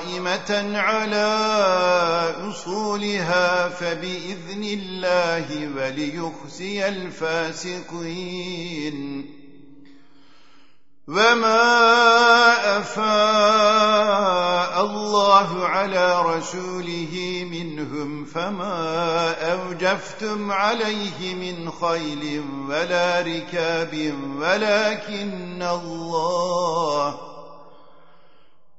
قائمة على أصولها فبإذن الله وليخزي الفاسقين. وما أفاء الله على رسوله منهم فما أوجفتم عليه من خيل ولا ركاب ولكن الله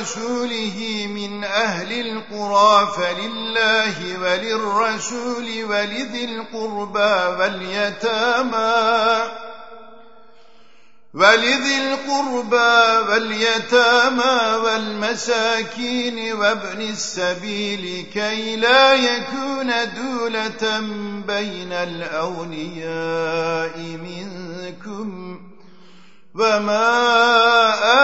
على رسوله من أهل القرى فلله وللرسول ولذي القربى واليتامى ولذي القربى واليتامى والمساكين وابن السبيل كي لا يكون دولة بين الأونياء منكم وما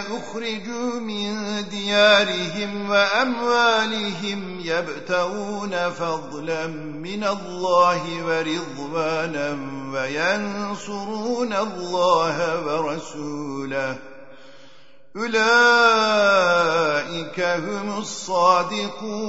أخرجوا من ديارهم وأموالهم يبتغون فضلا من الله ورضوانا وينصرون الله ورسوله. أولئك هم الصادقون.